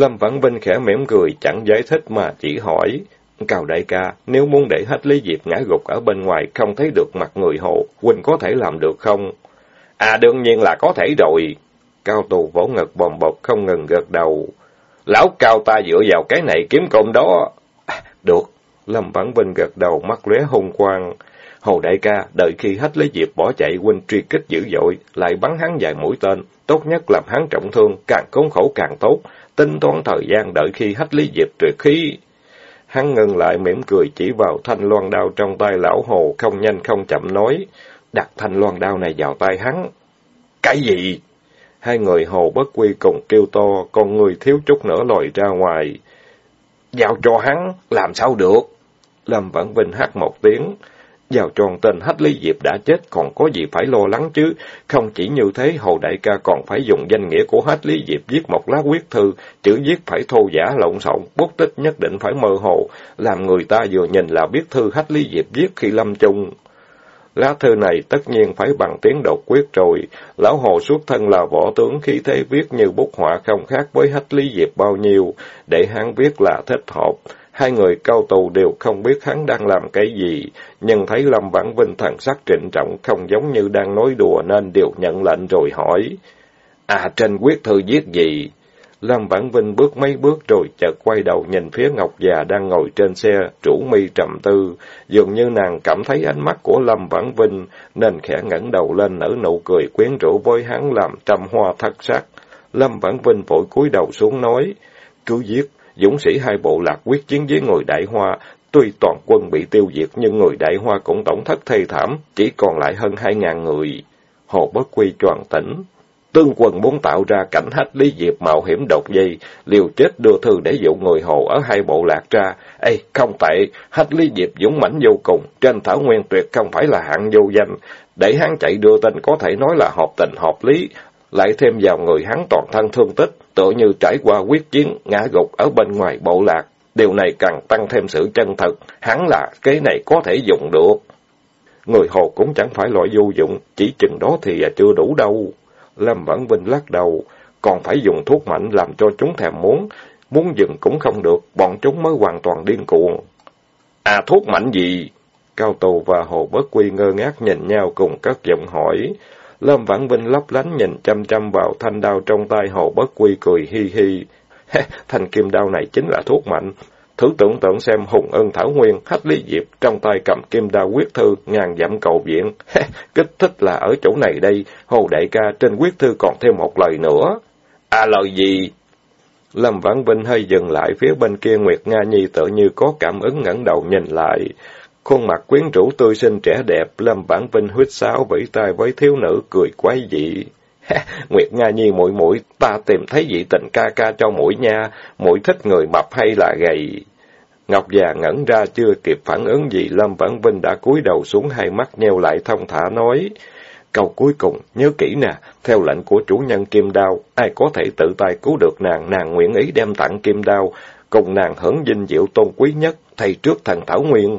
Lâm Vãn Vinh khẽ mỉm cười, chẳng giải thích mà chỉ hỏi. Cao đại ca, nếu muốn để hết Lý Diệp ngã gục ở bên ngoài, không thấy được mặt người hồ, Huynh có thể làm được không? À đương nhiên là có thể rồi. Cao tù vỗ ngực bồng bột không ngừng gật đầu. Lão cao ta dựa vào cái này kiếm cơm đó. À, được. Lâm Vãn Vinh gật đầu mắt lóe hung quang. Hồ đại ca, đợi khi hết Lý Diệp bỏ chạy, huynh truy kích dữ dội, lại bắn hắn vài mũi tên, tốt nhất làm hắn trọng thương, càng khốn khổ càng tốt, tính toán thời gian đợi khi hết Lý Diệp tuyệt khí. Hắn ngừng lại mỉm cười chỉ vào thanh loan đao trong tay lão hồ, không nhanh không chậm nói, đặt thanh loan đao này vào tay hắn. Cái gì? Hai người hồ bất quy cùng kêu to, con người thiếu chút nữa lòi ra ngoài. Giao cho hắn, làm sao được? Lâm Vãn Vinh hát một tiếng. Vào tròn tên Hách Lý Diệp đã chết còn có gì phải lo lắng chứ. Không chỉ như thế, Hầu Đại ca còn phải dùng danh nghĩa của Hách Lý Diệp viết một lá quyết thư, chữ viết phải thô giả lộn xộn, bút tích nhất định phải mơ hồ, làm người ta vừa nhìn là biết thư Hách Lý Diệp viết khi lâm chung. Lá thư này tất nhiên phải bằng tiếng độc quyết rồi. Lão Hồ xuất thân là võ tướng khí thế viết như bút họa không khác với Hách Lý Diệp bao nhiêu, để hắn viết là thích hợp. Hai người cao tù đều không biết hắn đang làm cái gì, nhưng thấy Lâm Vãn Vinh thần sắc trịnh trọng không giống như đang nói đùa nên đều nhận lệnh rồi hỏi. À, trên quyết thư viết gì? Lâm Vãn Vinh bước mấy bước rồi chợt quay đầu nhìn phía Ngọc già đang ngồi trên xe, chủ mi trầm tư, dường như nàng cảm thấy ánh mắt của Lâm Vãn Vinh, nên khẽ ngẩng đầu lên nở nụ cười quyến rũ với hắn làm trăm hoa thất sắc. Lâm Vãn Vinh vội cúi đầu xuống nói, cứ viết dũng sĩ hai bộ lạc quyết chiến với người đại hoa, tuy toàn quân bị tiêu diệt nhưng người đại hoa cũng tổn thất thê thảm, chỉ còn lại hơn hai ngàn người. Hồ Bất Quy tròn tỉnh. Tương quân muốn tạo ra cảnh hách lý diệp mạo hiểm đột dây, liều chết đưa thư để dụ người hồ ở hai bộ lạc ra. Ê, không tệ, hách lý diệp dũng mãnh vô cùng, trên thảo nguyên tuyệt không phải là hạng vô danh. Để hắn chạy đưa tin có thể nói là hợp tình hợp lý, lại thêm vào người hắn toàn thân thương tích, tựa như trải qua quyết chiến, ngã gục ở bên ngoài bộ lạc. Điều này càng tăng thêm sự chân thật, hắn là cái này có thể dùng được. Người hồ cũng chẳng phải loại vô dụng, chỉ chừng đó thì chưa đủ đâu. Lâm Vãn Vinh lắc đầu, còn phải dùng thuốc mạnh làm cho chúng thèm muốn, muốn dừng cũng không được, bọn chúng mới hoàn toàn điên cuồng. À thuốc mạnh gì? Cao Tù và Hồ Bất Quy ngơ ngác nhìn nhau cùng các giọng hỏi. Lâm Vãn Vinh lấp lánh nhìn chăm chăm vào thanh đao trong tay Hồ Bất Quy cười hi hi. thanh kim đao này chính là thuốc mạnh. Thử tưởng tượng xem Hùng Ân Thảo Nguyên, Hách Lý Diệp trong tay cầm kim đao quyết thư, ngàn dặm cầu viện. Kích thích là ở chỗ này đây, Hồ Đại ca trên quyết thư còn thêm một lời nữa. À lời gì? Lâm Vãn Vinh hơi dừng lại phía bên kia Nguyệt Nga Nhi tự như có cảm ứng ngẩng đầu nhìn lại. Khuôn mặt quyến rũ tươi xinh trẻ đẹp, Lâm Bản Vinh huyết sáo vẫy tay với thiếu nữ cười quái dị. Nguyệt Nga Nhi muội muội, ta tìm thấy vị tình ca ca cho mũi nha, mũi thích người mập hay là gầy. Ngọc già ngẩn ra chưa kịp phản ứng gì, Lâm Vãn Vinh đã cúi đầu xuống hai mắt nheo lại thông thả nói. Câu cuối cùng, nhớ kỹ nè, theo lệnh của chủ nhân Kim Đao, ai có thể tự tay cứu được nàng, nàng nguyện ý đem tặng Kim Đao, cùng nàng hưởng dinh diệu tôn quý nhất, thay trước thần Thảo Nguyên.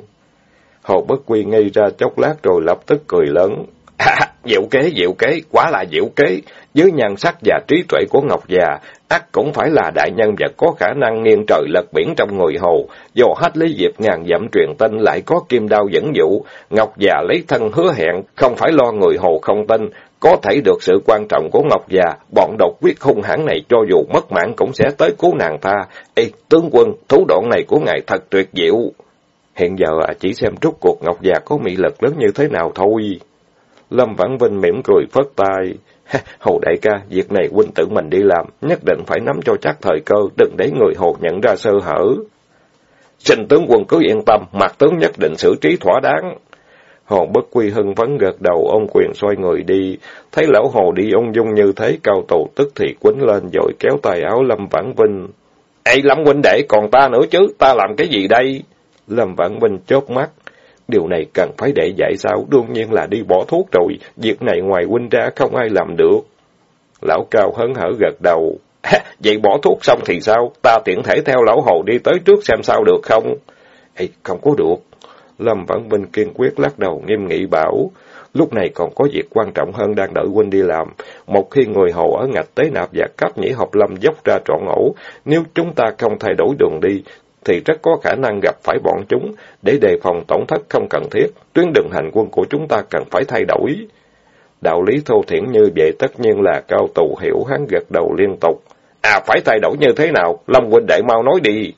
Hồ Bất Quy ngây ra chốc lát rồi lập tức cười lớn. À, diệu kế, diệu kế, quá là diệu kế. Dưới nhan sắc và trí tuệ của Ngọc già, ắt cũng phải là đại nhân vật có khả năng nghiêng trời lật biển trong người hồ. Do hết lý diệp ngàn dặm truyền tin lại có kim đao dẫn dụ. Ngọc già lấy thân hứa hẹn, không phải lo người hồ không tin. Có thể được sự quan trọng của Ngọc già, bọn độc quyết hung hãn này cho dù mất mạng cũng sẽ tới cứu nàng ta. Ê, tướng quân, thủ đoạn này của ngài thật tuyệt diệu. Hiện giờ chỉ xem rút cuộc Ngọc già có mị lực lớn như thế nào thôi. Lâm Vãn Vinh mỉm cười phất tay. Hồ đại ca, việc này huynh tự mình đi làm, nhất định phải nắm cho chắc thời cơ, đừng để người hồ nhận ra sơ hở. Xin tướng quân cứ yên tâm, mặt tướng nhất định xử trí thỏa đáng. Hồ bất quy hưng vấn gật đầu, ông quyền xoay người đi. Thấy lão hồ đi ung dung như thế, cao tù tức thì quýnh lên rồi kéo tay áo Lâm Vãn Vinh. Ê Lâm huynh đệ, còn ta nữa chứ, ta làm cái gì đây? Lâm Vãn Vinh chớp mắt. Điều này cần phải để dạy sao, đương nhiên là đi bỏ thuốc rồi, việc này ngoài huynh ra không ai làm được. Lão Cao hấn hở gật đầu. Vậy bỏ thuốc xong thì sao? Ta tiện thể theo lão hồ đi tới trước xem sao được không? Ê, không có được. Lâm Vãn Vinh kiên quyết lắc đầu nghiêm nghị bảo. Lúc này còn có việc quan trọng hơn đang đợi huynh đi làm. Một khi người hồ ở ngạch tế nạp và cấp nhĩ học lâm dốc ra trọn ổ, nếu chúng ta không thay đổi đường đi, thì rất có khả năng gặp phải bọn chúng. Để đề phòng tổn thất không cần thiết, tuyến đường hành quân của chúng ta cần phải thay đổi. Đạo lý thô thiển như vậy tất nhiên là cao tù hiểu hắn gật đầu liên tục. À phải thay đổi như thế nào? Lâm huynh đệ mau nói đi.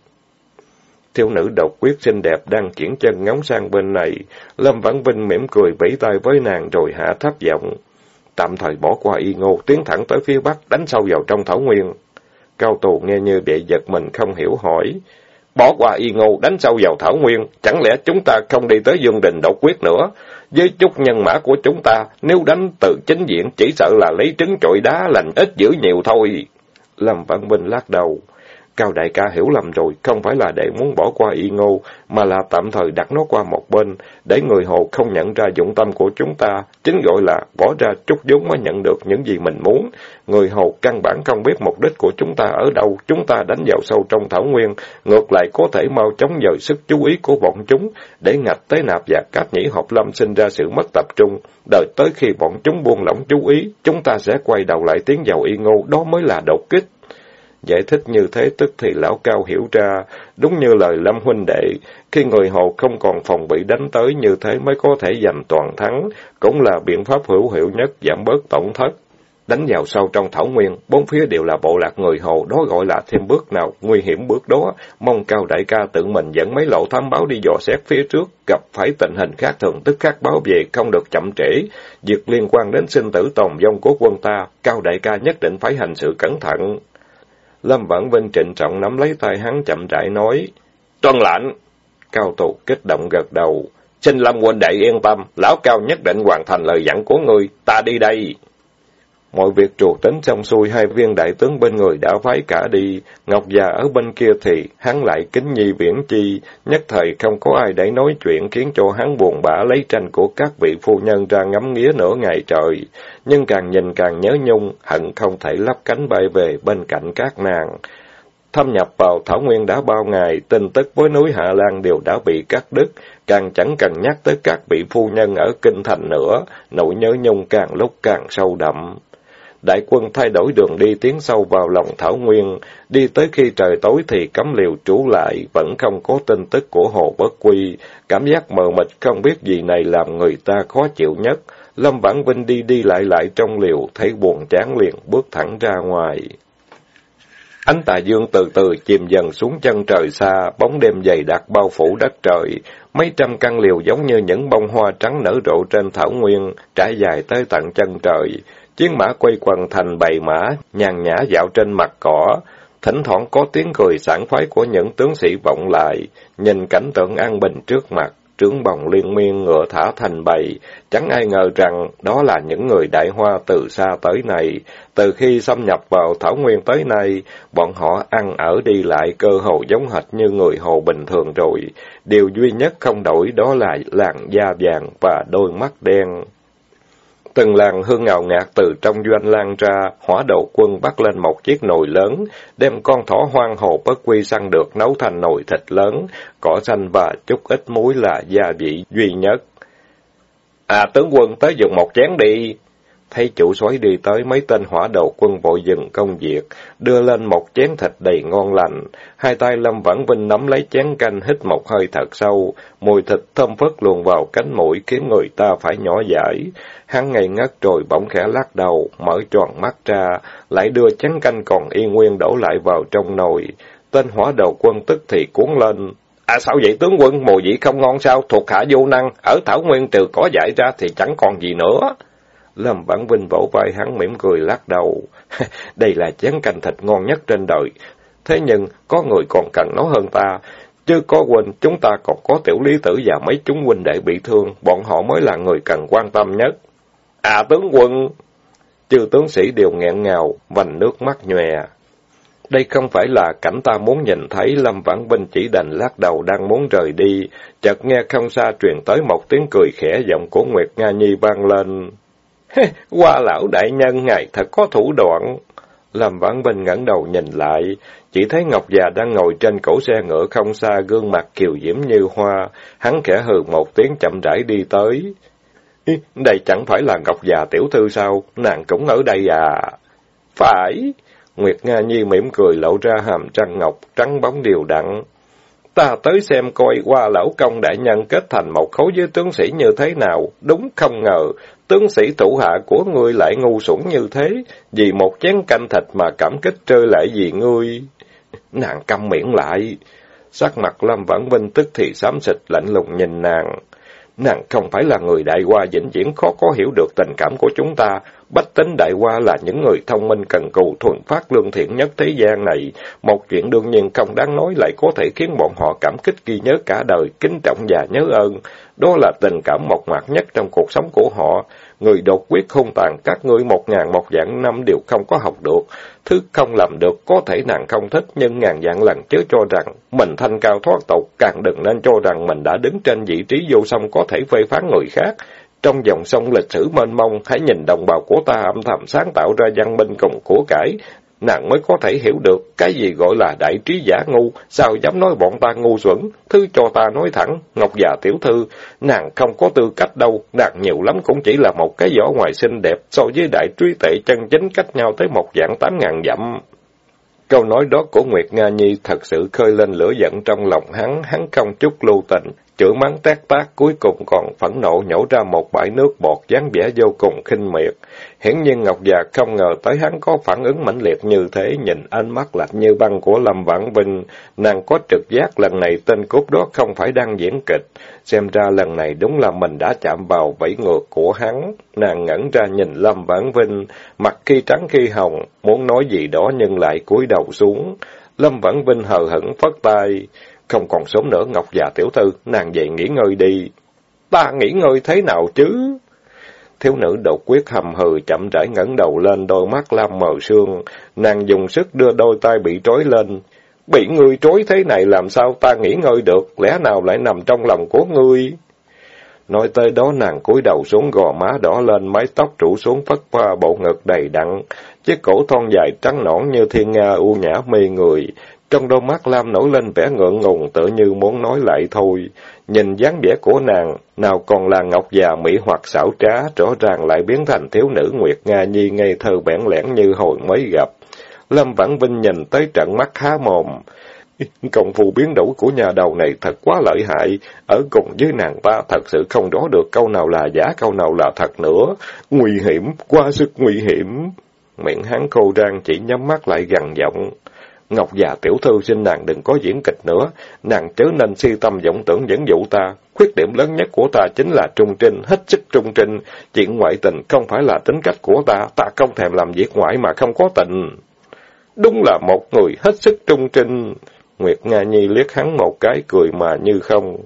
Thiếu nữ độc quyết xinh đẹp đang chuyển chân ngóng sang bên này. Lâm Vãn Vinh mỉm cười vẫy tay với nàng rồi hạ thấp giọng. Tạm thời bỏ qua y ngô, tiến thẳng tới phía bắc, đánh sâu vào trong thảo nguyên. Cao tù nghe như vậy giật mình không hiểu hỏi. Bỏ qua y ngô, đánh sâu vào thảo nguyên, chẳng lẽ chúng ta không đi tới dương đình độc quyết nữa? Với chút nhân mã của chúng ta, nếu đánh từ chính diện chỉ sợ là lấy trứng trội đá lành ít dữ nhiều thôi. Lâm Văn Minh lắc đầu. Cao đại ca hiểu lầm rồi, không phải là để muốn bỏ qua y ngô, mà là tạm thời đặt nó qua một bên, để người hồ không nhận ra dụng tâm của chúng ta, chính gọi là bỏ ra chút vốn mới nhận được những gì mình muốn. Người hồ căn bản không biết mục đích của chúng ta ở đâu, chúng ta đánh vào sâu trong thảo nguyên, ngược lại có thể mau chóng dời sức chú ý của bọn chúng, để ngạch tế nạp và cát nhĩ hộp lâm sinh ra sự mất tập trung. Đợi tới khi bọn chúng buông lỏng chú ý, chúng ta sẽ quay đầu lại tiến vào y ngô, đó mới là đột kích. Giải thích như thế tức thì lão cao hiểu ra, đúng như lời Lâm huynh đệ, khi người hồ không còn phòng bị đánh tới như thế mới có thể giành toàn thắng, cũng là biện pháp hữu hiệu nhất giảm bớt tổn thất. Đánh vào sâu trong thảo nguyên, bốn phía đều là bộ lạc người hồ, đó gọi là thêm bước nào, nguy hiểm bước đó, mong cao đại ca tự mình dẫn mấy lộ thám báo đi dò xét phía trước, gặp phải tình hình khác thường tức khắc báo về, không được chậm trễ. Việc liên quan đến sinh tử tồn vong của quân ta, cao đại ca nhất định phải hành sự cẩn thận. Lâm Vãn Vinh trịnh trọng nắm lấy tay hắn chậm rãi nói. Tuân lạnh! Cao tù kích động gật đầu. Xin Lâm huynh đệ yên tâm, lão cao nhất định hoàn thành lời dặn của ngươi, ta đi đây. Mọi việc trù tính xong xuôi, hai viên đại tướng bên người đã phái cả đi. Ngọc già ở bên kia thì hắn lại kính nhi viễn chi, nhất thời không có ai để nói chuyện khiến cho hắn buồn bã lấy tranh của các vị phu nhân ra ngắm nghía nửa ngày trời. Nhưng càng nhìn càng nhớ nhung, hận không thể lắp cánh bay về bên cạnh các nàng. Thâm nhập vào Thảo Nguyên đã bao ngày, tin tức với núi Hạ Lan đều đã bị cắt đứt, càng chẳng cần nhắc tới các vị phu nhân ở Kinh Thành nữa, nỗi nhớ nhung càng lúc càng sâu đậm. Đại quân thay đổi đường đi tiến sâu vào lòng Thảo Nguyên, đi tới khi trời tối thì cấm liều trú lại, vẫn không có tin tức của Hồ Bất Quy. Cảm giác mờ mịt không biết gì này làm người ta khó chịu nhất. Lâm Vãn Vinh đi đi lại lại trong liều, thấy buồn chán liền, bước thẳng ra ngoài. Ánh tà dương từ từ chìm dần xuống chân trời xa, bóng đêm dày đặc bao phủ đất trời. Mấy trăm căn liều giống như những bông hoa trắng nở rộ trên thảo nguyên, trải dài tới tận chân trời. Chiến mã quay quần thành bầy mã, nhàn nhã dạo trên mặt cỏ. Thỉnh thoảng có tiếng cười sảng khoái của những tướng sĩ vọng lại, nhìn cảnh tượng an bình trước mặt, trướng bồng liên miên ngựa thả thành bầy. Chẳng ai ngờ rằng đó là những người đại hoa từ xa tới này. Từ khi xâm nhập vào Thảo Nguyên tới nay, bọn họ ăn ở đi lại cơ hồ giống hệt như người hồ bình thường rồi. Điều duy nhất không đổi đó là làn da vàng và đôi mắt đen. Từng làn hương ngào ngạt từ trong doanh lan ra, hỏa đầu quân bắt lên một chiếc nồi lớn, đem con thỏ hoang hồ bất quy săn được nấu thành nồi thịt lớn, cỏ xanh và chút ít muối là gia vị duy nhất. À tướng quân tới dùng một chén đi. Thấy chủ soái đi tới mấy tên hỏa đầu quân vội dừng công việc, đưa lên một chén thịt đầy ngon lành. Hai tay Lâm Vãn Vinh nắm lấy chén canh hít một hơi thật sâu, mùi thịt thơm phức luồn vào cánh mũi khiến người ta phải nhỏ dãi. Hắn ngây ngất rồi bỗng khẽ lắc đầu, mở tròn mắt ra, lại đưa chén canh còn y nguyên đổ lại vào trong nồi. Tên hỏa đầu quân tức thì cuốn lên. À sao vậy tướng quân, mùi vị không ngon sao, thuộc hạ vô năng, ở Thảo Nguyên trừ có giải ra thì chẳng còn gì nữa. Lâm bản Vinh vỗ vai hắn mỉm cười lắc đầu. Đây là chén canh thịt ngon nhất trên đời. Thế nhưng, có người còn cần nó hơn ta. Chứ có quên, chúng ta còn có tiểu lý tử và mấy chúng huynh đệ bị thương, bọn họ mới là người cần quan tâm nhất. À tướng quân! Chư tướng sĩ đều nghẹn ngào, vành nước mắt nhòe. Đây không phải là cảnh ta muốn nhìn thấy, Lâm Vãn Vinh chỉ đành lắc đầu đang muốn rời đi, chợt nghe không xa truyền tới một tiếng cười khẽ giọng của Nguyệt Nga Nhi vang lên. Qua lão đại nhân ngài thật có thủ đoạn. Lâm Vãn Vinh ngẩng đầu nhìn lại, chỉ thấy Ngọc già đang ngồi trên cổ xe ngựa không xa, gương mặt kiều diễm như hoa, hắn khẽ hừ một tiếng chậm rãi đi tới. Đây chẳng phải là Ngọc già tiểu thư sao? Nàng cũng ở đây à? Phải. Nguyệt Nga Nhi mỉm cười lộ ra hàm trăng ngọc, trắng bóng điều đặn. Ta tới xem coi qua lão công đại nhân kết thành một khối với tướng sĩ như thế nào. Đúng không ngờ, tướng sĩ thủ hạ của ngươi lại ngu xuẩn như thế. Vì một chén canh thịt mà cảm kích trơi lại vì ngươi. Nàng câm miệng lại. Sắc mặt Lâm Vãn Vinh tức thì xám xịt lạnh lùng nhìn nàng. Nàng không phải là người đại hoa vĩnh viễn khó có hiểu được tình cảm của chúng ta. Bách tính đại qua là những người thông minh cần cù thuần phát lương thiện nhất thế gian này. Một chuyện đương nhiên không đáng nói lại có thể khiến bọn họ cảm kích ghi nhớ cả đời, kính trọng và nhớ ơn. Đó là tình cảm mộc mạc nhất trong cuộc sống của họ. Người đột quyết hung tàn, các ngươi một ngàn một dạng năm đều không có học được. Thứ không làm được, có thể nàng không thích, nhưng ngàn dạng lần chớ cho rằng mình thanh cao thoát tục, càng đừng nên cho rằng mình đã đứng trên vị trí vô song có thể phê phán người khác. Trong dòng sông lịch sử mênh mông, hãy nhìn đồng bào của ta âm thầm sáng tạo ra văn minh cùng của cải, nàng mới có thể hiểu được cái gì gọi là đại trí giả ngu, sao dám nói bọn ta ngu xuẩn, thứ cho ta nói thẳng, Ngọc già tiểu thư, nàng không có tư cách đâu, nàng nhiều lắm cũng chỉ là một cái vỏ ngoài xinh đẹp, so với đại trí tệ chân chính cách nhau tới một dạng tám ngàn dặm. Câu nói đó của Nguyệt Nga Nhi thật sự khơi lên lửa giận trong lòng hắn, hắn không chút lưu tình, chửi mắng tác tác cuối cùng còn phẫn nộ nhổ ra một bãi nước bọt dáng vẻ vô cùng khinh miệt. Hiển nhiên Ngọc già không ngờ tới hắn có phản ứng mãnh liệt như thế, nhìn ánh mắt lạnh như băng của Lâm Vãn Vinh, nàng có trực giác lần này tên cốt đó không phải đang diễn kịch, xem ra lần này đúng là mình đã chạm vào vẫy ngược của hắn. Nàng ngẩn ra nhìn Lâm Vãn Vinh, mặt khi trắng khi hồng, muốn nói gì đó nhưng lại cúi đầu xuống. Lâm Vãn Vinh hờ hững phất tay. Không còn sớm nữa, Ngọc già tiểu thư, nàng về nghỉ ngơi đi. Ta nghỉ ngơi thế nào chứ? Thiếu nữ đột quyết hầm hừ chậm rãi ngẩng đầu lên đôi mắt lam mờ sương, nàng dùng sức đưa đôi tay bị trói lên. Bị ngươi trói thế này làm sao ta nghỉ ngơi được, lẽ nào lại nằm trong lòng của ngươi? Nói tới đó nàng cúi đầu xuống gò má đỏ lên, mái tóc trụ xuống phất qua bộ ngực đầy đặn, chiếc cổ thon dài trắng nõn như thiên nga u nhã mê người, trong đôi mắt Lam nổi lên vẻ ngượng ngùng tự như muốn nói lại thôi. Nhìn dáng vẻ của nàng, nào còn là ngọc già mỹ hoặc xảo trá, rõ ràng lại biến thành thiếu nữ Nguyệt Nga Nhi ngây thơ bẽn lẽn như hồi mới gặp. Lâm Vãn Vinh nhìn tới trận mắt há mồm. Công phu biến đổi của nhà đầu này thật quá lợi hại, ở cùng với nàng ta thật sự không rõ được câu nào là giả, câu nào là thật nữa. Nguy hiểm, quá sức nguy hiểm. Miệng hắn khô rang chỉ nhắm mắt lại gằn giọng. Ngọc già tiểu thư xin nàng đừng có diễn kịch nữa, nàng chớ nên si tâm vọng tưởng dẫn dụ ta. Khuyết điểm lớn nhất của ta chính là trung trinh, hết sức trung trinh. Chuyện ngoại tình không phải là tính cách của ta, ta không thèm làm việc ngoại mà không có tình. Đúng là một người hết sức trung trinh. Nguyệt Nga Nhi liếc hắn một cái cười mà như không.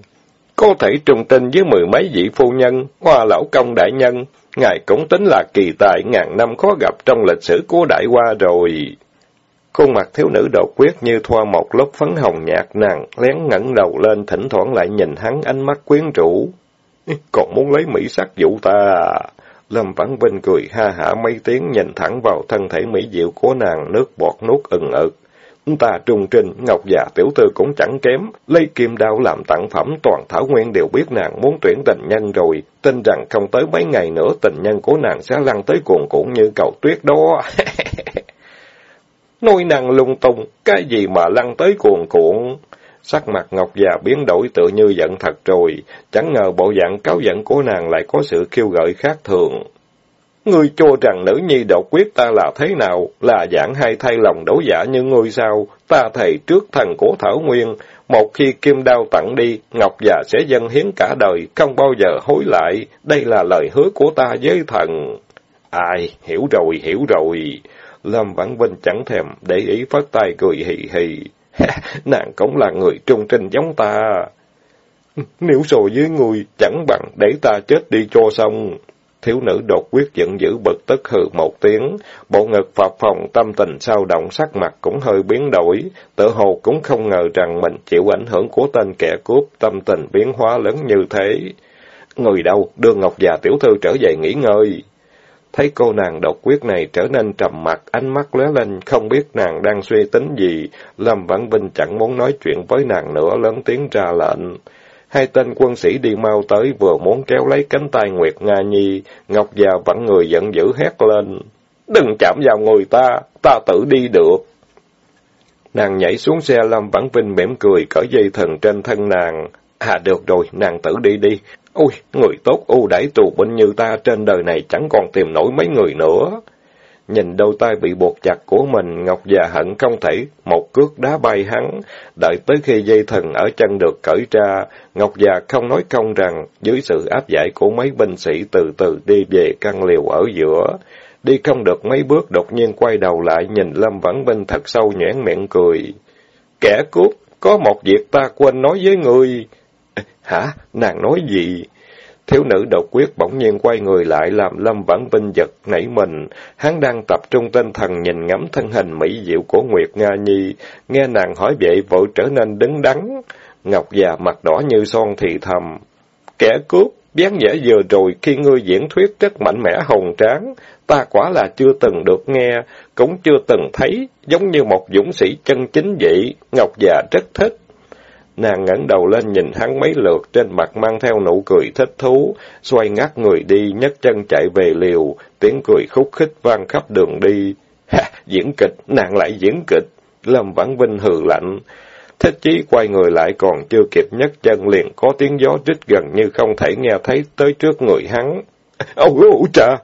Có thể trung trinh với mười mấy vị phu nhân, hoa lão công đại nhân, ngài cũng tính là kỳ tài ngàn năm khó gặp trong lịch sử của đại hoa rồi. Khuôn mặt thiếu nữ đột quyết như thoa một lớp phấn hồng nhạt nàng, lén ngẩng đầu lên, thỉnh thoảng lại nhìn hắn ánh mắt quyến rũ. Còn muốn lấy mỹ sắc dụ ta à? Lâm Vãn Vinh cười ha hả mấy tiếng nhìn thẳng vào thân thể mỹ diệu của nàng, nước bọt nuốt ừng ực. Ta trung trình, ngọc già tiểu thư cũng chẳng kém, lấy kim đao làm tặng phẩm, toàn thảo nguyên đều biết nàng muốn tuyển tình nhân rồi, tin rằng không tới mấy ngày nữa tình nhân của nàng sẽ lăn tới cuồn cuộn như cầu tuyết đó. Nôi năng lung tung, cái gì mà lăn tới cuồn cuộn. Sắc mặt Ngọc già biến đổi tự như giận thật rồi, chẳng ngờ bộ dạng cáo giận của nàng lại có sự khiêu gợi khác thường. Ngươi cho rằng nữ nhi độc quyết ta là thế nào, là dạng hay thay lòng đấu giả như ngươi sao? Ta thầy trước thần của Thảo Nguyên, một khi kim đao tặng đi, Ngọc già sẽ dân hiến cả đời, không bao giờ hối lại. Đây là lời hứa của ta với thần. Ai, hiểu rồi, hiểu rồi. Lâm Vãn Vinh chẳng thèm để ý phát tay cười hì hì. Nàng cũng là người trung trinh giống ta. Nếu so với người, chẳng bằng để ta chết đi cho xong. Thiếu nữ đột quyết giận dữ bực tức hừ một tiếng, bộ ngực phập phòng tâm tình sao động sắc mặt cũng hơi biến đổi, tự hồ cũng không ngờ rằng mình chịu ảnh hưởng của tên kẻ cướp, tâm tình biến hóa lớn như thế. Người đâu, đưa Ngọc già tiểu thư trở về nghỉ ngơi. Thấy cô nàng độc quyết này trở nên trầm mặc, ánh mắt lóe lên, không biết nàng đang suy tính gì. Lâm Vãn Vinh chẳng muốn nói chuyện với nàng nữa, lớn tiếng ra lệnh. Hai tên quân sĩ đi mau tới vừa muốn kéo lấy cánh tay Nguyệt Nga Nhi, Ngọc già vẫn người giận dữ hét lên. Đừng chạm vào người ta, ta tự đi được. Nàng nhảy xuống xe Lâm Vãn Vinh mỉm cười cởi dây thần trên thân nàng. À được rồi, nàng tự đi đi. Ôi, người tốt ưu đãi tù binh như ta trên đời này chẳng còn tìm nổi mấy người nữa. Nhìn đôi tay bị buộc chặt của mình, Ngọc già hận không thể một cước đá bay hắn. Đợi tới khi dây thần ở chân được cởi ra, Ngọc già không nói công rằng, dưới sự áp giải của mấy binh sĩ từ từ đi về căn liều ở giữa. Đi không được mấy bước đột nhiên quay đầu lại nhìn Lâm Vãn Vinh thật sâu nhoẻn miệng cười. Kẻ cướp có một việc ta quên nói với người. Hả? Nàng nói gì? Thiếu nữ độc quyết bỗng nhiên quay người lại làm Lâm Vãn Vinh giật nảy mình. Hắn đang tập trung tinh thần nhìn ngắm thân hình mỹ diệu của Nguyệt Nga Nhi. Nghe nàng hỏi vậy vội trở nên đứng đắn. Ngọc già mặt đỏ như son thì thầm. Kẻ cướp, dáng vẻ vừa rồi khi ngươi diễn thuyết rất mạnh mẽ hồng tráng. Ta quả là chưa từng được nghe, cũng chưa từng thấy, giống như một dũng sĩ chân chính vậy. Ngọc già rất thích. Nàng ngẩng đầu lên nhìn hắn mấy lượt, trên mặt mang theo nụ cười thích thú, xoay ngắt người đi, nhấc chân chạy về liều, tiếng cười khúc khích vang khắp đường đi. Ha, diễn kịch, nàng lại diễn kịch. Lâm Vãn Vinh hừ lạnh. Thích chí quay người lại còn chưa kịp nhấc chân liền có tiếng gió rít gần như không thể nghe thấy tới trước người hắn. Ôi, ôi, cha!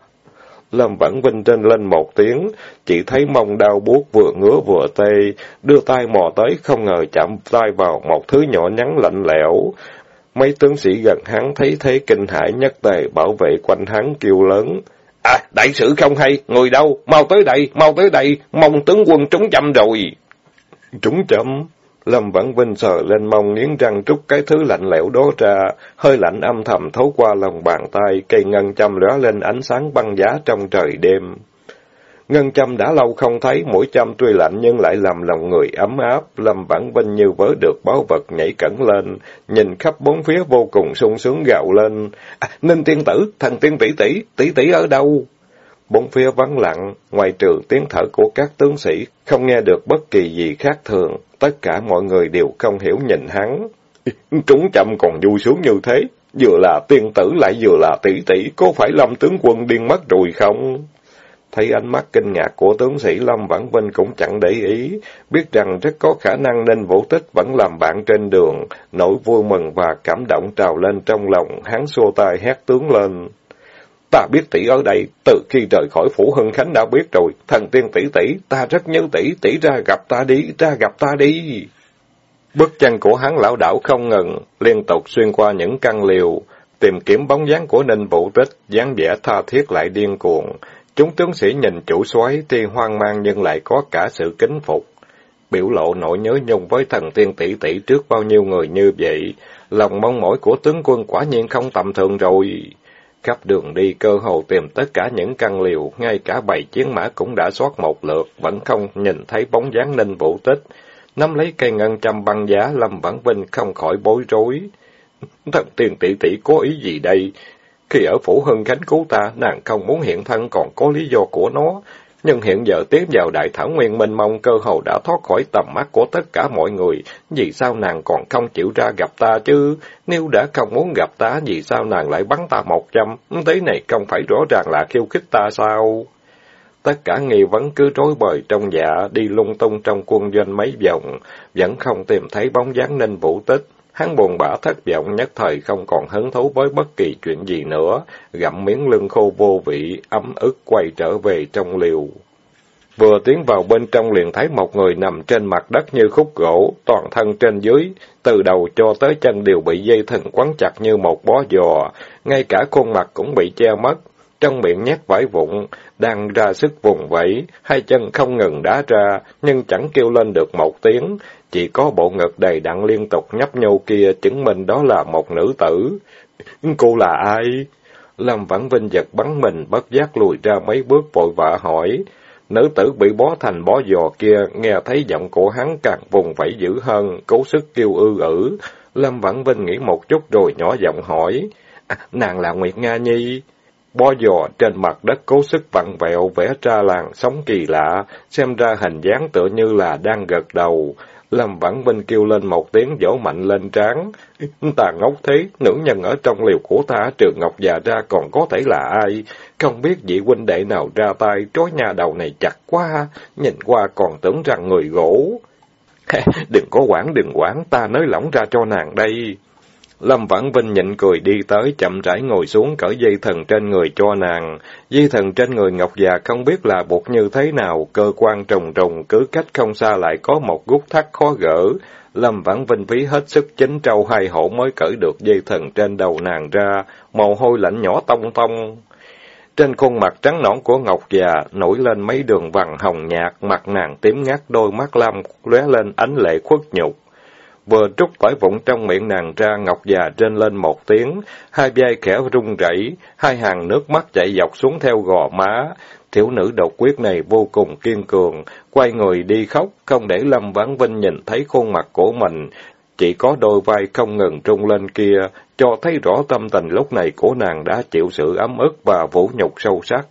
Lâm Vãn Vinh trên lên một tiếng, chỉ thấy mông đau buốt vừa ngứa vừa tê, đưa tay mò tới không ngờ chạm tay vào một thứ nhỏ nhắn lạnh lẽo. Mấy tướng sĩ gần hắn thấy thế kinh hãi nhất tề bảo vệ quanh hắn kêu lớn. À, đại sự không hay, người đâu, mau tới đây, mau tới đây, mong tướng quân trúng châm rồi. Trúng châm? Lâm Vãn Vinh sờ lên mông nghiến răng trút cái thứ lạnh lẽo đó ra, hơi lạnh âm thầm thấu qua lòng bàn tay, cây ngân châm lóe lên ánh sáng băng giá trong trời đêm. Ngân châm đã lâu không thấy, mũi châm tuy lạnh nhưng lại làm lòng người ấm áp, Lâm Vãn Vinh như vớ được báo vật nhảy cẩn lên, nhìn khắp bốn phía vô cùng sung sướng gạo lên. À, Ninh tiên tử, thần tiên tỷ tỷ, tỷ tỷ ở đâu? Bốn phía vắng lặng, ngoài trừ tiếng thở của các tướng sĩ, không nghe được bất kỳ gì khác thường, tất cả mọi người đều không hiểu nhìn hắn. Trúng chậm còn vui sướng như thế, vừa là tiên tử lại vừa là tỷ tỷ, có phải Lâm tướng quân điên mất rồi không? Thấy ánh mắt kinh ngạc của tướng sĩ Lâm Vãn Vinh cũng chẳng để ý, biết rằng rất có khả năng nên vũ tích vẫn làm bạn trên đường, nỗi vui mừng và cảm động trào lên trong lòng, hắn xô tay hét tướng lên. Ta biết tỷ ở đây, từ khi rời khỏi phủ Hưng Khánh đã biết rồi, thần tiên tỷ tỷ, ta rất nhớ tỷ, tỷ ra gặp ta đi, ra gặp ta đi. Bước chân của hắn lão đảo không ngừng, liên tục xuyên qua những căn liều, tìm kiếm bóng dáng của Ninh Vũ Tích, dáng vẻ tha thiết lại điên cuồng. Chúng tướng sĩ nhìn chủ soái tuy hoang mang nhưng lại có cả sự kính phục. Biểu lộ nỗi nhớ nhung với thần tiên tỷ tỷ trước bao nhiêu người như vậy, lòng mong mỏi của tướng quân quả nhiên không tầm thường rồi. Khắp đường đi cơ hồ tìm tất cả những căn liều, ngay cả bầy chiến mã cũng đã soát một lượt, vẫn không nhìn thấy bóng dáng ninh vũ tích. Nắm lấy cây ngân trăm băng giá, Lâm Vãn Vinh không khỏi bối rối. Thần tiền tỷ tỷ có ý gì đây? Khi ở phủ Hưng Khánh cứu ta, nàng không muốn hiện thân còn có lý do của nó. Nhưng hiện giờ tiến vào đại thảo nguyên minh mông cơ hồ đã thoát khỏi tầm mắt của tất cả mọi người, vì sao nàng còn không chịu ra gặp ta chứ? Nếu đã không muốn gặp ta, vì sao nàng lại bắn ta một trăm? Thế này không phải rõ ràng là khiêu khích ta sao? Tất cả nghi vấn cứ rối bời trong dạ, đi lung tung trong quân doanh mấy vòng, vẫn không tìm thấy bóng dáng ninh vũ tích. Hắn buồn bã thất vọng nhất thời không còn hứng thú với bất kỳ chuyện gì nữa, gặm miếng lưng khô vô vị, ấm ức quay trở về trong liều. Vừa tiến vào bên trong liền thấy một người nằm trên mặt đất như khúc gỗ, toàn thân trên dưới, từ đầu cho tới chân đều bị dây thừng quấn chặt như một bó giò, ngay cả khuôn mặt cũng bị che mất. Trong miệng nhét vải vụn, đang ra sức vùng vẫy, hai chân không ngừng đá ra, nhưng chẳng kêu lên được một tiếng, chỉ có bộ ngực đầy đặn liên tục nhấp nhô kia chứng minh đó là một nữ tử. Cô là ai? Lâm Vãn Vinh giật bắn mình, bất giác lùi ra mấy bước vội vã hỏi. Nữ tử bị bó thành bó giò kia, nghe thấy giọng của hắn càng vùng vẫy dữ hơn, cố sức kêu ư ử. Lâm Vãn Vinh nghĩ một chút rồi nhỏ giọng hỏi. À, nàng là Nguyệt Nga Nhi. Bó giò trên mặt đất cố sức vặn vẹo vẽ ra làn sóng kỳ lạ, xem ra hình dáng tựa như là đang gật đầu. Lâm Vãn Vinh kêu lên một tiếng vỗ mạnh lên trán. Ta ngốc thế, nữ nhân ở trong liều của ta trường Ngọc già ra còn có thể là ai? Không biết vị huynh đệ nào ra tay, trói nhà đầu này chặt quá, nhìn qua còn tưởng rằng người gỗ. đừng có quản, đừng quản, ta nới lỏng ra cho nàng đây. Lâm Vãn Vinh nhịn cười đi tới, chậm rãi ngồi xuống cởi dây thần trên người cho nàng. Dây thần trên người Ngọc già không biết là buộc như thế nào, cơ quan trùng trùng cứ cách không xa lại có một gút thắt khó gỡ. Lâm Vãn Vinh phí hết sức chính trâu hai hổ mới cởi được dây thần trên đầu nàng ra, mồ hôi lạnh nhỏ tông tông. Trên khuôn mặt trắng nõn của Ngọc già nổi lên mấy đường vằn hồng nhạt, mặt nàng tím ngắt đôi mắt lam lóe lên ánh lệ khuất nhục. Vừa trút khỏi vụn trong miệng nàng ra, Ngọc già trên lên một tiếng, hai vai khẽ rung rẩy, hai hàng nước mắt chảy dọc xuống theo gò má. Thiếu nữ độc quyết này vô cùng kiên cường, quay người đi khóc, không để Lâm Vãn Vinh nhìn thấy khuôn mặt của mình. Chỉ có đôi vai không ngừng trung lên kia, cho thấy rõ tâm tình lúc này của nàng đã chịu sự ấm ức và vũ nhục sâu sắc.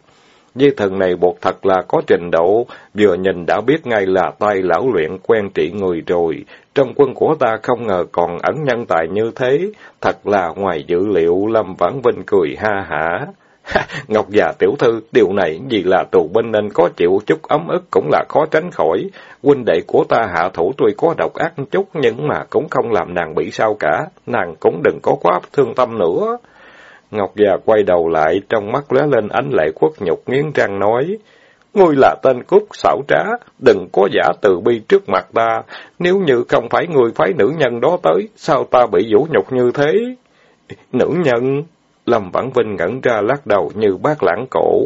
Di thần này bột thật là có trình độ, vừa nhìn đã biết ngay là tay lão luyện quen trị người rồi. Trong quân của ta không ngờ còn ẩn nhân tài như thế, thật là ngoài dự liệu, Lâm Vãn Vinh cười ha hả. Ngọc già tiểu thư, điều này vì là tù binh nên có chịu chút ấm ức cũng là khó tránh khỏi. Huynh đệ của ta hạ thủ tuy có độc ác chút nhưng mà cũng không làm nàng bị sao cả, nàng cũng đừng có quá thương tâm nữa. Ngọc già quay đầu lại, trong mắt lóe lên ánh lệ khuất nhục nghiến răng nói, Ngươi là tên cút xảo trá, đừng có giả từ bi trước mặt ta, nếu như không phải người phái nữ nhân đó tới, sao ta bị vũ nhục như thế? Nữ nhân? Lâm Vãn Vinh ngẩn ra lắc đầu như bác lãng cổ.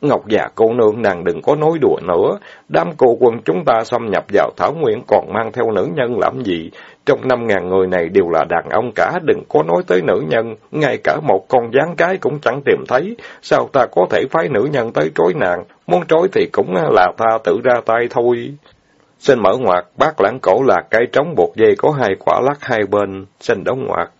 Ngọc già cô nương nàng đừng có nói đùa nữa, đám cô quân chúng ta xâm nhập vào Thảo Nguyên còn mang theo nữ nhân làm gì, trong năm ngàn người này đều là đàn ông cả, đừng có nói tới nữ nhân, ngay cả một con gián cái cũng chẳng tìm thấy, sao ta có thể phái nữ nhân tới trối nàng, muốn trối thì cũng là ta tự ra tay thôi. Xin mở ngoặt, bác lãng cổ là cái trống buộc dây có hai quả lắc hai bên, xin đóng ngoặt.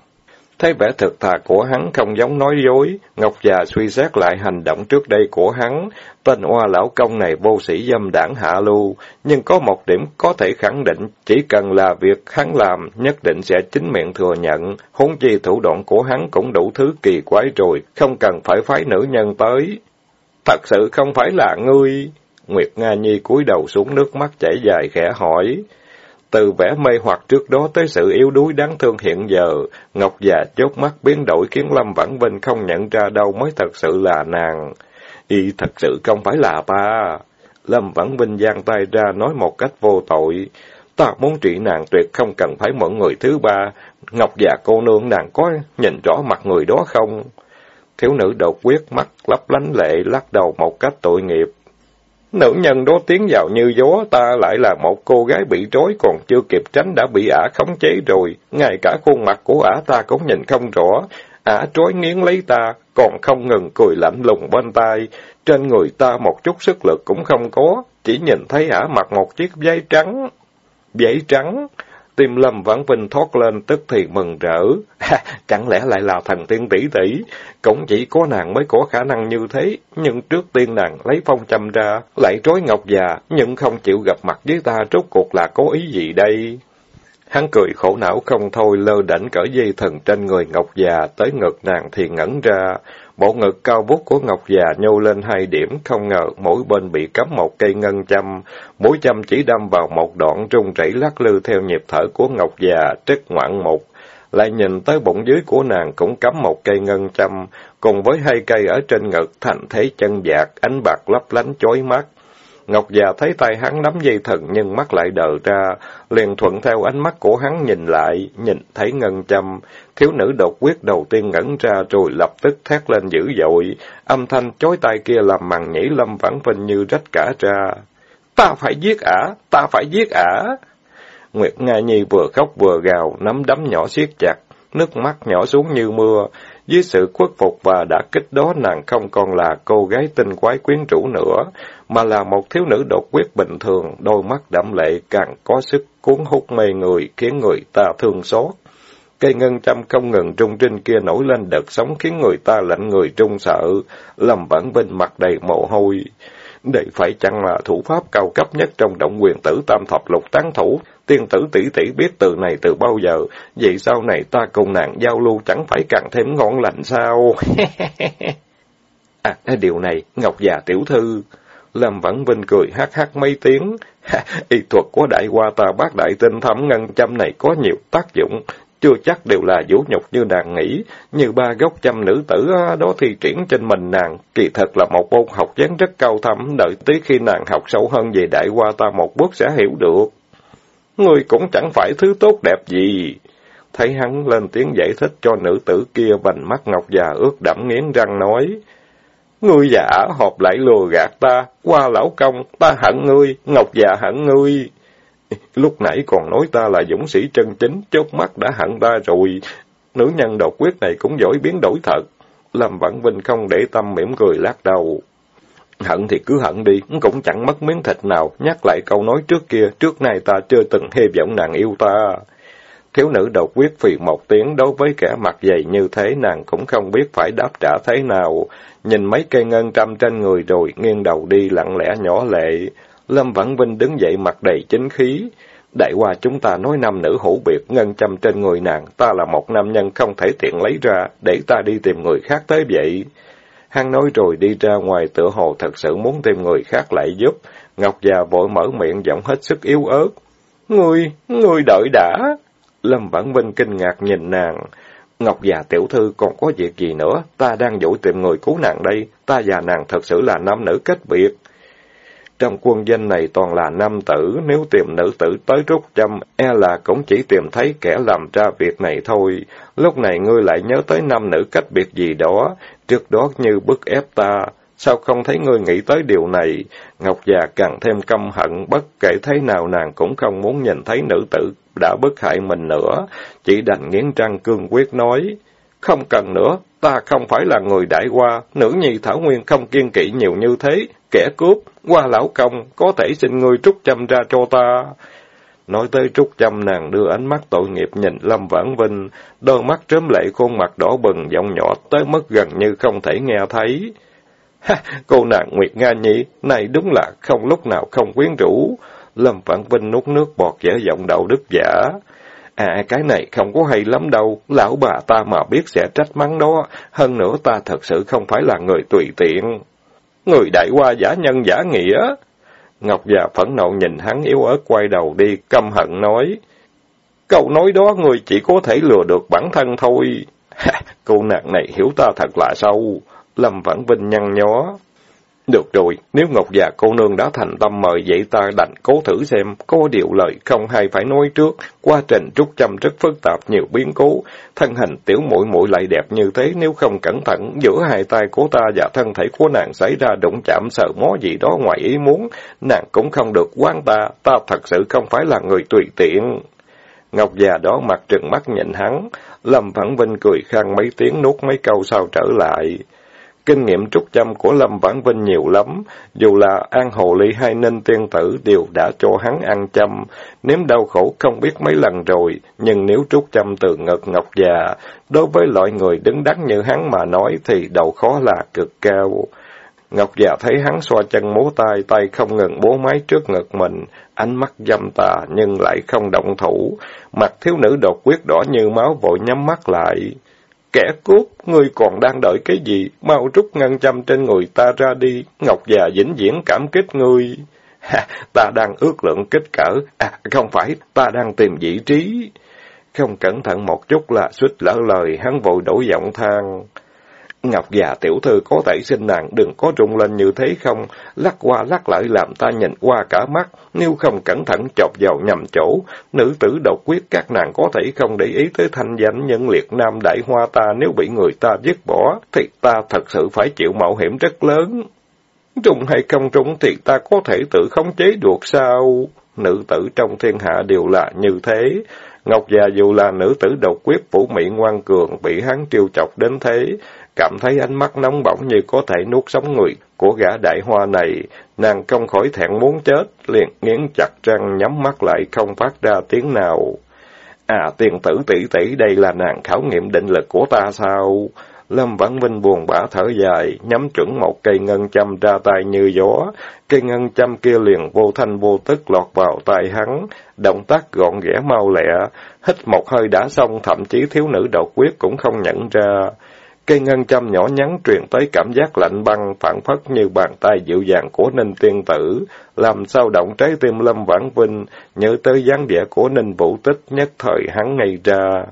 Thấy vẻ thực thà của hắn không giống nói dối, Ngọc già suy xét lại hành động trước đây của hắn. Tên oa lão công này vô sĩ dâm đảng hạ lưu, nhưng có một điểm có thể khẳng định, chỉ cần là việc hắn làm, nhất định sẽ chính miệng thừa nhận. Huống chi thủ đoạn của hắn cũng đủ thứ kỳ quái rồi, không cần phải phái nữ nhân tới. Thật sự không phải là ngươi. Nguyệt Nga Nhi cúi đầu xuống nước mắt chảy dài khẽ hỏi. Từ vẻ mê hoặc trước đó tới sự yếu đuối đáng thương hiện giờ, Ngọc già chốt mắt biến đổi khiến Lâm Vãn Vinh không nhận ra đâu mới thật sự là nàng. Y thật sự không phải là ta. Lâm Vãn Vinh giang tay ra nói một cách vô tội. Ta muốn trị nàng tuyệt không cần phải mọi người thứ ba. Ngọc già cô nương nàng có nhìn rõ mặt người đó không? Thiếu nữ đột quyết mắt lấp lánh lệ lắc đầu một cách tội nghiệp. Nữ nhân đó tiến vào như gió, ta lại là một cô gái bị trói còn chưa kịp tránh đã bị ả khống chế rồi. Ngay cả khuôn mặt của ả ta cũng nhìn không rõ. Ả trói nghiến lấy ta, còn không ngừng cười lạnh lùng bên tai. Trên người ta một chút sức lực cũng không có, chỉ nhìn thấy ả mặc một chiếc váy trắng. Váy trắng? Tim Lâm Vãn Vinh thoát lên tức thì mừng rỡ. chẳng lẽ lại là thần tiên tỷ tỷ? Cũng chỉ có nàng mới có khả năng như thế. Nhưng trước tiên nàng lấy phong châm ra, lại trói ngọc già, nhưng không chịu gặp mặt với ta rốt cuộc là có ý gì đây? Hắn cười khổ não không thôi lơ đảnh cởi dây thần trên người ngọc già tới ngực nàng thì ngẩn ra. Bộ ngực cao vút của Ngọc già nhô lên hai điểm, không ngờ mỗi bên bị cắm một cây ngân châm. Mỗi châm chỉ đâm vào một đoạn rung rẩy lắc lư theo nhịp thở của Ngọc già, trích ngoạn một Lại nhìn tới bụng dưới của nàng cũng cắm một cây ngân châm, cùng với hai cây ở trên ngực thành thế chân dạc, ánh bạc lấp lánh chói mắt. Ngọc già thấy tay hắn nắm dây thần nhưng mắt lại đờ ra, liền thuận theo ánh mắt của hắn nhìn lại, nhìn thấy ngân châm. Thiếu nữ đột quyết đầu tiên ngẩn ra rồi lập tức thét lên dữ dội, âm thanh chói tai kia làm màn nhĩ lâm vãn vinh như rách cả ra. Ta phải giết ả, ta phải giết ả. Nguyệt Nga Nhi vừa khóc vừa gào, nắm đấm nhỏ siết chặt, nước mắt nhỏ xuống như mưa. Dưới sự khuất phục và đã kích đó nàng không còn là cô gái tinh quái quyến rũ nữa, mà là một thiếu nữ đột quyết bình thường, đôi mắt đẫm lệ càng có sức cuốn hút mê người, khiến người ta thương xót. Cây ngân trăm không ngừng trung trinh kia nổi lên đợt sóng khiến người ta lạnh người trung sợ, lầm bản binh mặt đầy mồ hôi. Đây phải chăng là thủ pháp cao cấp nhất trong động quyền tử tam thập lục tán thủ, tiên tử tỷ tỷ biết từ này từ bao giờ, vậy sau này ta cùng nàng giao lưu chẳng phải càng thêm ngon lành sao? à, điều này, Ngọc già tiểu thư... Lâm Vãn Vinh cười hát hát mấy tiếng. Y thuật của đại hoa ta bác đại tinh thẩm ngân châm này có nhiều tác dụng, chưa chắc đều là vũ nhục như nàng nghĩ, như ba gốc châm nữ tử đó thi triển trên mình nàng, kỳ thật là một môn học vấn rất cao thâm, đợi tới khi nàng học sâu hơn về đại hoa ta một bước sẽ hiểu được. Ngươi cũng chẳng phải thứ tốt đẹp gì. Thấy hắn lên tiếng giải thích cho nữ tử kia bành mắt ngọc già ướt đẫm nghiến răng nói. Ngươi giả họp lại lùa gạt ta, qua lão công, ta hận ngươi, ngọc già hận ngươi. Lúc nãy còn nói ta là dũng sĩ chân chính, chốt mắt đã hận ta rồi. Nữ nhân độc quyết này cũng giỏi biến đổi thật. Lâm Vãn Vinh không để tâm mỉm cười lắc đầu. Hận thì cứ hận đi, cũng chẳng mất miếng thịt nào. Nhắc lại câu nói trước kia, trước nay ta chưa từng hy vọng nàng yêu ta. Thiếu nữ độc quyết phì một tiếng đối với kẻ mặt dày như thế nàng cũng không biết phải đáp trả thế nào. Nhìn mấy cây ngân trăm trên người rồi, nghiêng đầu đi lặng lẽ nhỏ lệ. Lâm Vãn Vinh đứng dậy mặt đầy chính khí. Đại qua chúng ta nói nam nữ hữu biệt, ngân châm trên người nàng, ta là một nam nhân không thể tiện lấy ra, để ta đi tìm người khác tới vậy. Hắn nói rồi đi ra ngoài tựa hồ thật sự muốn tìm người khác lại giúp. Ngọc già vội mở miệng giọng hết sức yếu ớt. Ngươi, ngươi đợi đã. Lâm Vãn Vinh kinh ngạc nhìn nàng. Ngọc già tiểu thư còn có việc gì nữa? Ta đang dỗ tìm người cứu nàng đây. Ta và nàng thật sự là nam nữ cách biệt. Trong quân danh này toàn là nam tử, nếu tìm nữ tử tới rút châm, e là cũng chỉ tìm thấy kẻ làm ra việc này thôi. Lúc này ngươi lại nhớ tới nam nữ cách biệt gì đó, trước đó như bức ép ta. Sao không thấy ngươi nghĩ tới điều này? Ngọc già càng thêm căm hận, bất kể thế nào nàng cũng không muốn nhìn thấy nữ tử đã bức hại mình nữa. Chỉ đành nghiến răng cương quyết nói, không cần nữa, ta không phải là người đại qua, nữ nhi Thảo Nguyên không kiên kỵ nhiều như thế, kẻ cướp, qua lão công, có thể xin ngươi trúc châm ra cho ta. Nói tới trúc châm nàng đưa ánh mắt tội nghiệp nhìn Lâm Vãn Vinh, đôi mắt trớm lệ khuôn mặt đỏ bừng giọng nhỏ tới mức gần như không thể nghe thấy. Ha, cô nàng Nguyệt Nga nhỉ, này đúng là không lúc nào không quyến rũ. Lâm Vãn Vinh nuốt nước bọt dở giọng đầu đức giả. À, cái này không có hay lắm đâu, lão bà ta mà biết sẽ trách mắng đó, hơn nữa ta thật sự không phải là người tùy tiện. Người đại qua giả nhân giả nghĩa. Ngọc già phẫn nộ nhìn hắn yếu ớt quay đầu đi, căm hận nói. Câu nói đó người chỉ có thể lừa được bản thân thôi. cô nàng này hiểu ta thật là sâu. Lâm Vãn Vinh nhăn nhó. Được rồi, nếu Ngọc già cô nương đã thành tâm mời vậy ta đành cố thử xem, có điều lợi không hay phải nói trước, quá trình trúc châm rất phức tạp nhiều biến cố, thân hình tiểu mũi mũi lại đẹp như thế nếu không cẩn thận, giữa hai tay của ta và thân thể của nàng xảy ra đụng chạm sợ mó gì đó ngoài ý muốn, nàng cũng không được quan ta, ta thật sự không phải là người tùy tiện. Ngọc già đó mặt trừng mắt nhìn hắn, Lâm phản Vinh cười khăn mấy tiếng nuốt mấy câu sau trở lại. Kinh nghiệm trúc châm của Lâm Vãn Vinh nhiều lắm, dù là An Hồ Ly hay Ninh Tiên Tử đều đã cho hắn ăn châm, nếm đau khổ không biết mấy lần rồi, nhưng nếu trúc châm từ ngực ngọc già, đối với loại người đứng đắn như hắn mà nói thì đầu khó là cực cao. Ngọc già thấy hắn xoa chân múa tay, tay không ngừng bố máy trước ngực mình, ánh mắt dâm tà nhưng lại không động thủ, mặt thiếu nữ đột quyết đỏ như máu vội nhắm mắt lại. Kẻ cướp, ngươi còn đang đợi cái gì? Mau rút ngân châm trên người ta ra đi. Ngọc già vĩnh viễn cảm kích ngươi. Ha, ta đang ước lượng kích cỡ. À, không phải, ta đang tìm vị trí. Không cẩn thận một chút là suýt lỡ lời, hắn vội đổi giọng than. Ngọc già tiểu thư có thể xin nàng đừng có rung lên như thế không, lắc qua lắc lại làm ta nhìn qua cả mắt, nếu không cẩn thận chọc vào nhầm chỗ, nữ tử độc quyết các nàng có thể không để ý tới thanh danh nhân liệt nam đại hoa ta nếu bị người ta dứt bỏ, thì ta thật sự phải chịu mạo hiểm rất lớn. Trùng hay không trùng thì ta có thể tự khống chế được sao? Nữ tử trong thiên hạ đều là như thế. Ngọc già dù là nữ tử độc quyết phủ mỹ ngoan cường bị hắn trêu chọc đến thế, cảm thấy ánh mắt nóng bỏng như có thể nuốt sống người của gã đại hoa này, nàng không khỏi thẹn muốn chết, liền nghiến chặt răng nhắm mắt lại không phát ra tiếng nào. À, tiền tử tỷ tỷ đây là nàng khảo nghiệm định lực của ta sao? Lâm Vãn Vinh buồn bã thở dài, nhắm chuẩn một cây ngân châm ra tay như gió. Cây ngân châm kia liền vô thanh vô tức lọt vào tay hắn, động tác gọn ghẽ mau lẹ, hít một hơi đã xong, thậm chí thiếu nữ độc quyết cũng không nhận ra. Cây ngân châm nhỏ nhắn truyền tới cảm giác lạnh băng, phản phất như bàn tay dịu dàng của Ninh Tiên Tử, làm sao động trái tim Lâm Vãn Vinh, nhớ tới dáng vẻ của Ninh Vũ Tích nhất thời hắn ngây ra.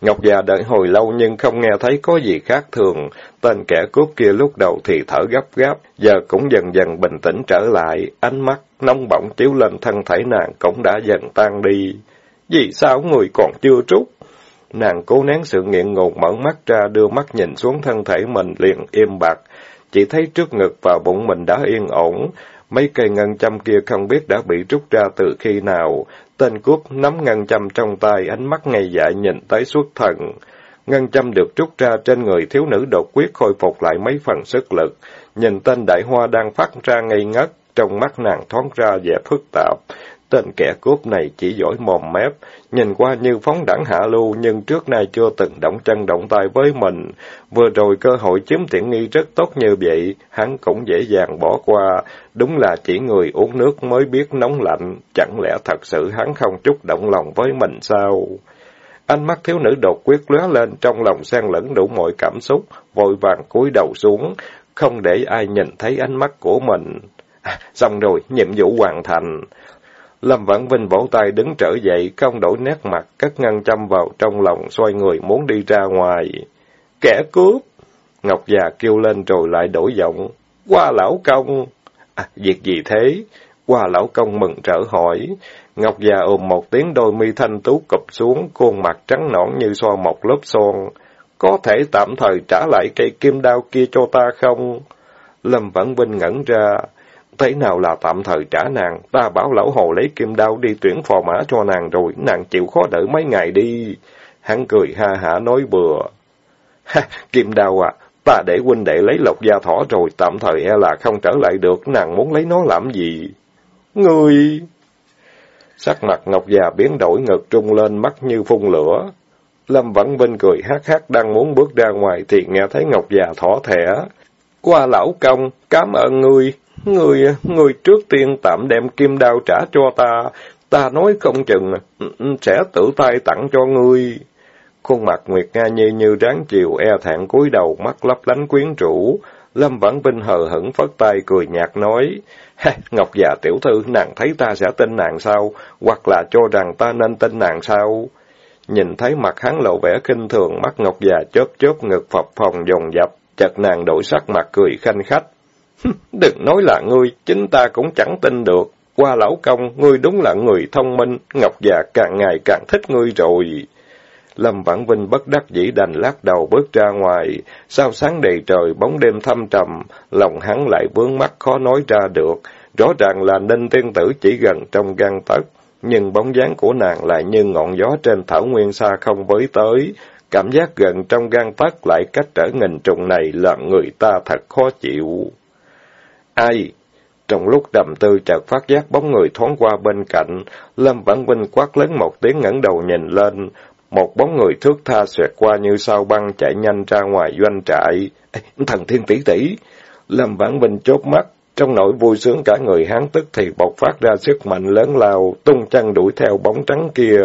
Ngọc già đợi hồi lâu nhưng không nghe thấy có gì khác thường, tên kẻ cướp kia lúc đầu thì thở gấp gáp, giờ cũng dần dần bình tĩnh trở lại, ánh mắt nóng bỏng chiếu lên thân thể nàng cũng đã dần tan đi. Vì sao người còn chưa trút? Nàng cố nén sự nghiện ngột mở mắt ra đưa mắt nhìn xuống thân thể mình liền im bặt, chỉ thấy trước ngực và bụng mình đã yên ổn, mấy cây ngân châm kia không biết đã bị rút ra từ khi nào, tên cướp nắm ngân châm trong tay ánh mắt ngây dại nhìn tới suốt thần. Ngân châm được rút ra trên người thiếu nữ đột quyết khôi phục lại mấy phần sức lực, nhìn tên đại hoa đang phát ra ngây ngất, trong mắt nàng thoáng ra vẻ phức tạp, Tên kẻ cướp này chỉ giỏi mồm mép, nhìn qua như phóng đẳng hạ lưu nhưng trước nay chưa từng động chân động tay với mình. Vừa rồi cơ hội chiếm tiện nghi rất tốt như vậy, hắn cũng dễ dàng bỏ qua. Đúng là chỉ người uống nước mới biết nóng lạnh, chẳng lẽ thật sự hắn không chút động lòng với mình sao? Ánh mắt thiếu nữ đột quyết lóe lên trong lòng xen lẫn đủ mọi cảm xúc, vội vàng cúi đầu xuống, không để ai nhìn thấy ánh mắt của mình. À, xong rồi, nhiệm vụ hoàn thành. Lâm Vãn Vinh vỗ tay đứng trở dậy, không đổi nét mặt, cất ngăn châm vào trong lòng, xoay người muốn đi ra ngoài. Kẻ cướp! Ngọc già kêu lên rồi lại đổi giọng. Qua lão công! À, việc gì thế? Qua lão công mừng trở hỏi. Ngọc già ôm một tiếng đôi mi thanh tú cụp xuống, khuôn mặt trắng nõn như xoa một lớp son. Có thể tạm thời trả lại cây kim đao kia cho ta không? Lâm Vãn Vinh ngẩn ra. Thế nào là tạm thời trả nàng, ta bảo lão hồ lấy kim đao đi tuyển phò mã cho nàng rồi, nàng chịu khó đợi mấy ngày đi. Hắn cười ha hả nói bừa. Ha, kim đao à, ta để huynh đệ lấy lộc gia thỏ rồi, tạm thời e là không trở lại được, nàng muốn lấy nó làm gì? Người... Sắc mặt Ngọc già biến đổi ngực trung lên mắt như phun lửa. Lâm Vãn Vinh cười hát hát đang muốn bước ra ngoài thì nghe thấy Ngọc già thỏ thẻ. Qua lão công, cảm ơn ngươi. Người, người trước tiên tạm đem kim đao trả cho ta, ta nói không chừng, ừ, ừ, sẽ tự tay tặng cho ngươi. Khuôn mặt Nguyệt Nga như như ráng chiều e thẹn cúi đầu mắt lấp lánh quyến rũ. Lâm Vãn Vinh hờ hững phất tay cười nhạt nói, Ngọc già tiểu thư, nàng thấy ta sẽ tin nàng sao, hoặc là cho rằng ta nên tin nàng sao? Nhìn thấy mặt hắn lộ vẻ kinh thường, mắt Ngọc già chớp chớp ngực phập phòng dồn dập, chợt nàng đổi sắc mặt cười khanh khách. Đừng nói là ngươi, chính ta cũng chẳng tin được. Qua lão công, ngươi đúng là người thông minh, Ngọc già càng ngày càng thích ngươi rồi. Lâm Vãn Vinh bất đắc dĩ đành lắc đầu bước ra ngoài, sao sáng đầy trời, bóng đêm thâm trầm, lòng hắn lại vướng mắt khó nói ra được. Rõ ràng là Ninh Tiên Tử chỉ gần trong gan tấc, nhưng bóng dáng của nàng lại như ngọn gió trên thảo nguyên xa không với tới. Cảm giác gần trong gan tấc lại cách trở nghìn trùng này làm người ta thật khó chịu. Ai? Trong lúc đầm tư chợt phát giác bóng người thoáng qua bên cạnh, Lâm Vãn Vinh quát lớn một tiếng ngẩng đầu nhìn lên, một bóng người thước tha xoẹt qua như sao băng chạy nhanh ra ngoài doanh trại. Ê, thần thiên tỷ tỷ! Lâm Vãn Vinh chốt mắt, trong nỗi vui sướng cả người hán tức thì bộc phát ra sức mạnh lớn lao, tung chân đuổi theo bóng trắng kia.